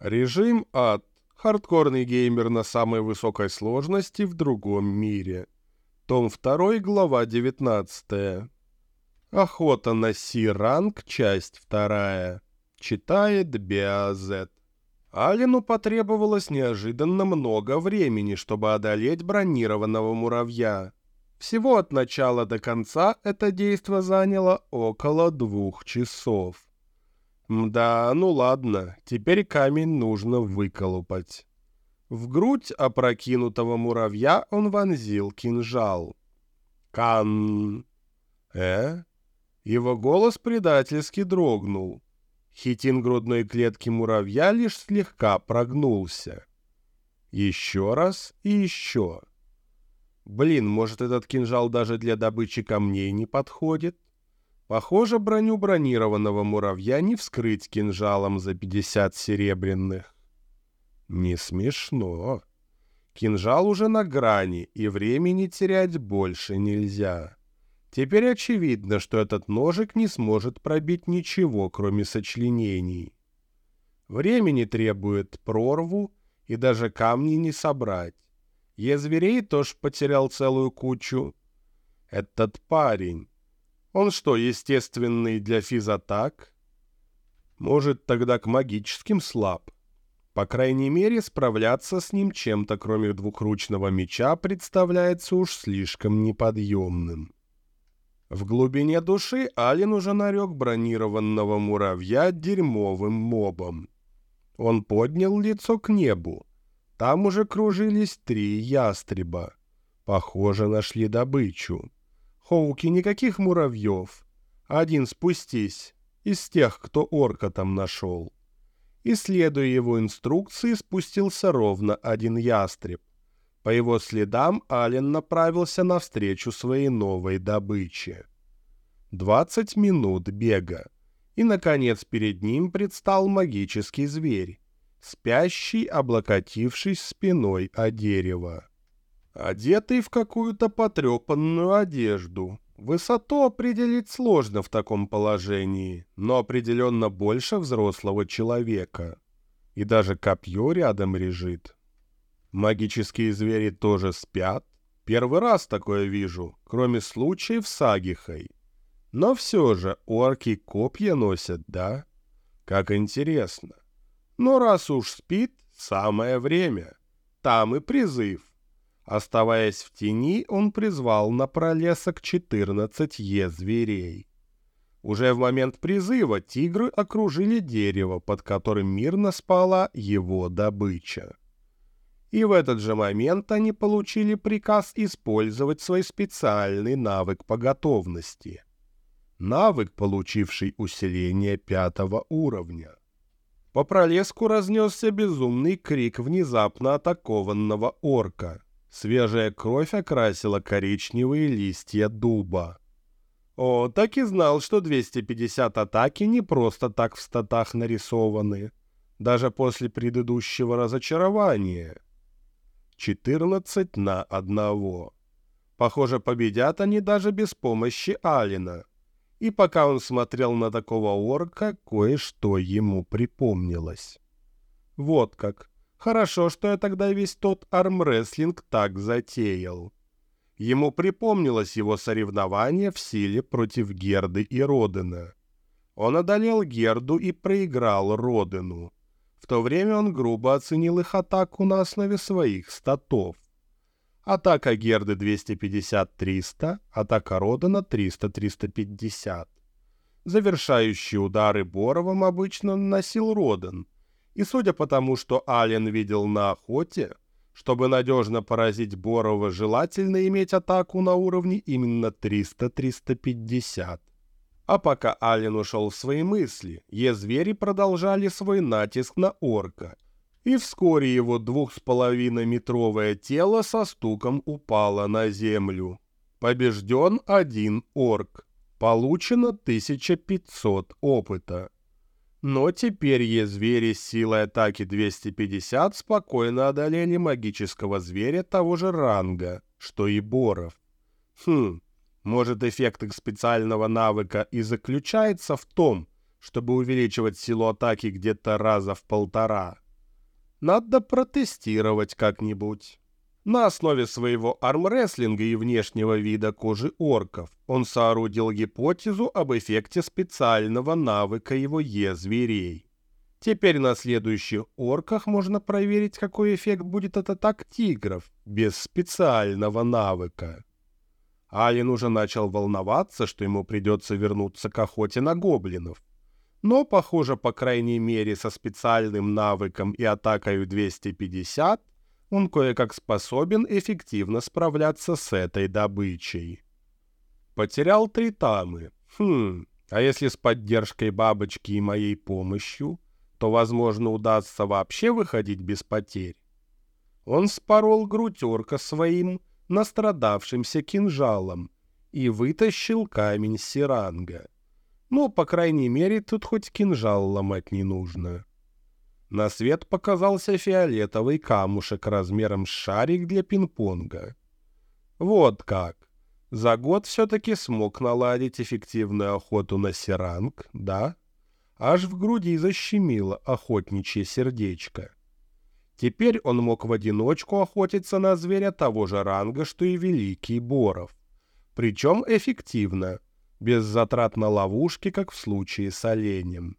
Режим ад. Хардкорный геймер на самой высокой сложности в другом мире. Том 2, глава 19. Охота на Си-ранг, часть 2. Читает Биазет. Алину потребовалось неожиданно много времени, чтобы одолеть бронированного муравья. Всего от начала до конца это действо заняло около двух часов. Мда, ну ладно, теперь камень нужно выколупать. В грудь опрокинутого муравья он вонзил кинжал. Кан. Э? Его голос предательски дрогнул. Хитин грудной клетки муравья лишь слегка прогнулся. Еще раз и еще. Блин, может, этот кинжал даже для добычи камней не подходит? Похоже, броню бронированного муравья не вскрыть кинжалом за 50 серебряных. Не смешно. Кинжал уже на грани, и времени терять больше нельзя. Теперь очевидно, что этот ножик не сможет пробить ничего, кроме сочленений. Времени требует прорву, и даже камни не собрать. Я зверей тоже потерял целую кучу. Этот парень. Он что, естественный для физатак? Может, тогда к магическим слаб? По крайней мере, справляться с ним чем-то, кроме двухручного меча, представляется уж слишком неподъемным. В глубине души Ален уже нарек бронированного муравья дерьмовым мобом. Он поднял лицо к небу. Там уже кружились три ястреба. Похоже, нашли добычу. Хоуки никаких муравьев. Один спустись, из тех, кто орка там нашел. И, следуя его инструкции, спустился ровно один ястреб. По его следам Ален направился навстречу своей новой добыче. 20 минут бега. И, наконец, перед ним предстал магический зверь, спящий, облокотившись спиной о дерево. Одетый в какую-то потрепанную одежду. Высоту определить сложно в таком положении, но определенно больше взрослого человека. И даже копье рядом лежит. Магические звери тоже спят. Первый раз такое вижу, кроме случаев с Агихой. Но все же орки копья носят, да? Как интересно. Но раз уж спит, самое время. Там и призыв. Оставаясь в тени, он призвал на пролесок 14 е-зверей. Уже в момент призыва тигры окружили дерево, под которым мирно спала его добыча и в этот же момент они получили приказ использовать свой специальный навык по готовности. Навык, получивший усиление пятого уровня. По пролеску разнесся безумный крик внезапно атакованного орка. Свежая кровь окрасила коричневые листья дуба. О, так и знал, что 250 атаки не просто так в статах нарисованы. Даже после предыдущего разочарования. 14 на одного. Похоже, победят они даже без помощи Алина. И пока он смотрел на такого орка, кое-что ему припомнилось. Вот как. Хорошо, что я тогда весь тот армрестлинг так затеял. Ему припомнилось его соревнование в силе против Герды и Родена. Он одолел Герду и проиграл Родену. В то время он грубо оценил их атаку на основе своих статов. Атака Герды 250-300, атака Родана 300-350. Завершающие удары Боровым обычно наносил Родан. И судя по тому, что Ален видел на охоте, чтобы надежно поразить Борова, желательно иметь атаку на уровне именно 300-350. А пока Ален ушел в свои мысли, е-звери продолжали свой натиск на орка. И вскоре его двух с половиной метровое тело со стуком упало на землю. Побежден один орк. Получено 1500 опыта. Но теперь е-звери силой атаки 250 спокойно одолели магического зверя того же ранга, что и Боров. Хм, может, эффект их специального навыка и заключается в том, чтобы увеличивать силу атаки где-то раза в полтора. Надо протестировать как-нибудь. На основе своего армрестлинга и внешнего вида кожи орков он соорудил гипотезу об эффекте специального навыка его Е-зверей. Теперь на следующих орках можно проверить, какой эффект будет от атак тигров без специального навыка. Алин уже начал волноваться, что ему придется вернуться к охоте на гоблинов. Но, похоже, по крайней мере, со специальным навыком и атакой в 250 он кое-как способен эффективно справляться с этой добычей. Потерял три тамы. Хм, а если с поддержкой бабочки и моей помощью, то, возможно, удастся вообще выходить без потерь. Он спорол грудь орка своим настрадавшимся кинжалом и вытащил камень сиранга. Ну, по крайней мере, тут хоть кинжал ломать не нужно. На свет показался фиолетовый камушек размером с шарик для пинг-понга. Вот как. За год все-таки смог наладить эффективную охоту на сиранг, да? Аж в груди защемило охотничье сердечко. Теперь он мог в одиночку охотиться на зверя того же ранга, что и Великий Боров. Причем эффективно, без затрат на ловушки, как в случае с оленем.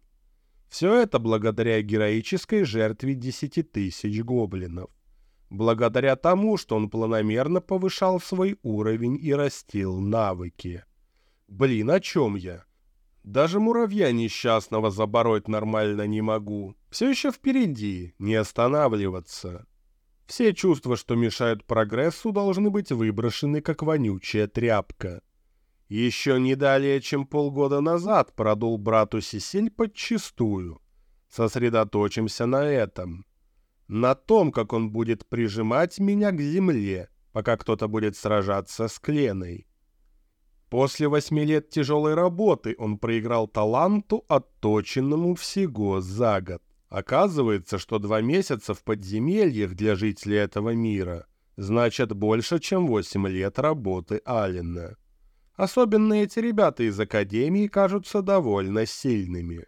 Все это благодаря героической жертве десяти тысяч гоблинов. Благодаря тому, что он планомерно повышал свой уровень и растил навыки. Блин, о чем я? Даже муравья несчастного забороть нормально не могу. Все еще впереди, не останавливаться. Все чувства, что мешают прогрессу, должны быть выброшены, как вонючая тряпка. Еще не далее, чем полгода назад продул брату Сисель подчистую. Сосредоточимся на этом. На том, как он будет прижимать меня к земле, пока кто-то будет сражаться с Кленой. После восьми лет тяжелой работы он проиграл таланту, отточенному всего за год. Оказывается, что два месяца в подземельях для жителей этого мира значат больше, чем восемь лет работы Алина. Особенно эти ребята из Академии кажутся довольно сильными.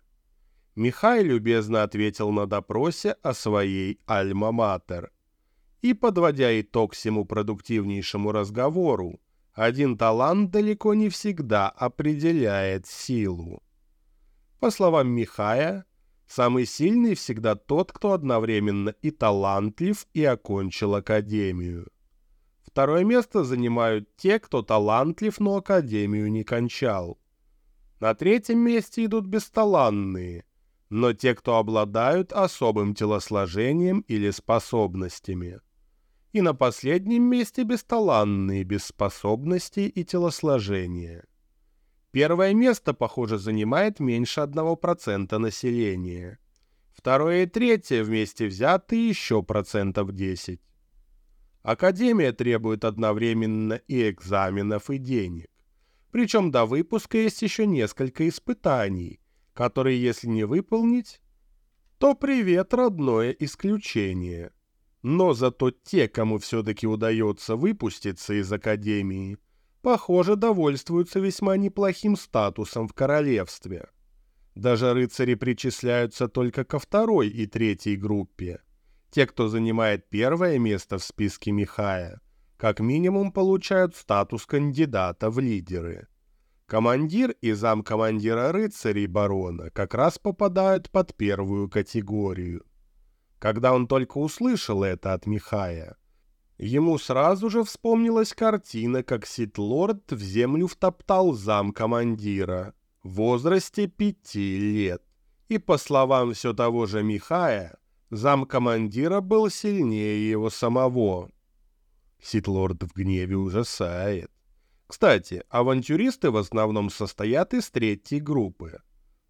Михай любезно ответил на допросе о своей «Альма-Матер». И, подводя итог всему продуктивнейшему разговору, один талант далеко не всегда определяет силу. По словам Михая, самый сильный всегда тот, кто одновременно и талантлив, и окончил академию. Второе место занимают те, кто талантлив, но академию не кончал. На третьем месте идут бесталанные, но те, кто обладают особым телосложением или способностями. И на последнем месте бесталанные, без способностей и телосложения. Первое место, похоже, занимает меньше 1% населения. Второе и третье вместе взяты еще процентов 10. Академия требует одновременно и экзаменов, и денег. Причем до выпуска есть еще несколько испытаний, которые, если не выполнить, то привет, родное исключение. Но зато те, кому все-таки удается выпуститься из Академии, похоже, довольствуются весьма неплохим статусом в королевстве. Даже рыцари причисляются только ко второй и третьей группе – те, кто занимает первое место в списке Михая, как минимум получают статус кандидата в лидеры. Командир и замкомандира рыцарей барона как раз попадают под первую категорию. Когда он только услышал это от Михая, ему сразу же вспомнилась картина, как Ситлорд в землю втоптал замкомандира в возрасте пяти лет. И по словам все того же Михая, Замкомандира был сильнее его самого. Ситлорд в гневе ужасает. Кстати, авантюристы в основном состоят из третьей группы.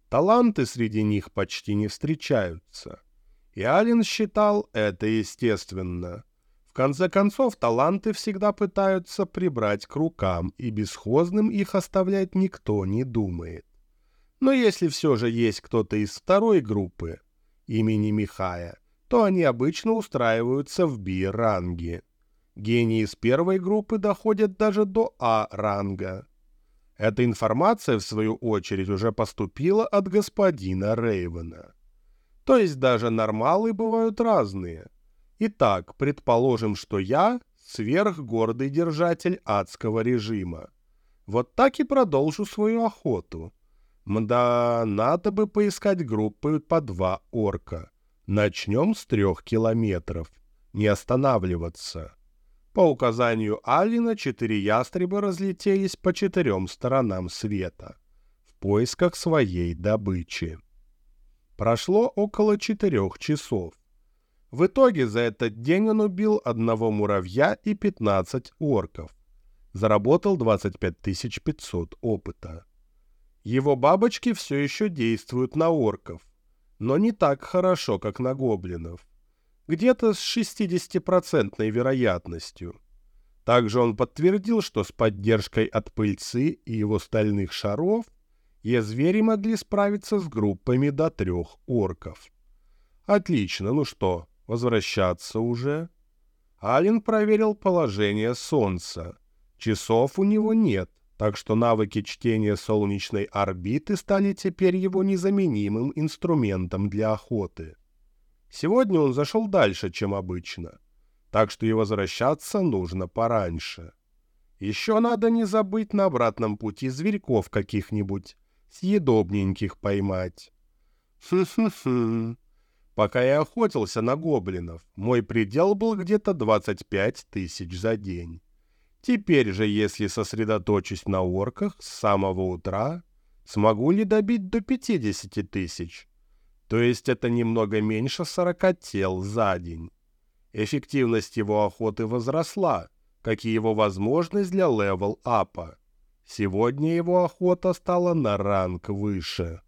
Таланты среди них почти не встречаются. И Ален считал это естественно. В конце концов, таланты всегда пытаются прибрать к рукам, и бесхозным их оставлять никто не думает. Но если все же есть кто-то из второй группы, имени Михая, то они обычно устраиваются в Би-ранге. Гении из первой группы доходят даже до А-ранга. Эта информация, в свою очередь, уже поступила от господина Рейвена. То есть даже нормалы бывают разные. Итак, предположим, что я сверхгордый держатель адского режима. Вот так и продолжу свою охоту. Мда, надо бы поискать группы по два орка. Начнем с трех километров. Не останавливаться. По указанию Алина четыре ястреба разлетелись по четырем сторонам света в поисках своей добычи. Прошло около четырех часов. В итоге за этот день он убил одного муравья и 15 орков. Заработал 25 500 опыта. Его бабочки все еще действуют на орков, но не так хорошо, как на гоблинов. Где-то с 60% вероятностью. Также он подтвердил, что с поддержкой от пыльцы и его стальных шаров звери могли справиться с группами до трех орков. Отлично, ну что, возвращаться уже? Ален проверил положение Солнца. Часов у него нет, так что навыки чтения солнечной орбиты стали теперь его незаменимым инструментом для охоты. Сегодня он зашел дальше, чем обычно, так что и возвращаться нужно пораньше. Еще надо не забыть на обратном пути зверьков каких-нибудь, съедобненьких поймать. Хм-хм-хм. Пока я охотился на гоблинов, мой предел был где-то 25 тысяч за день. Теперь же, если сосредоточусь на орках с самого утра, смогу ли добить до 50 тысяч? То есть это немного меньше 40 тел за день. Эффективность его охоты возросла, как и его возможность для левел-апа. Сегодня его охота стала на ранг выше.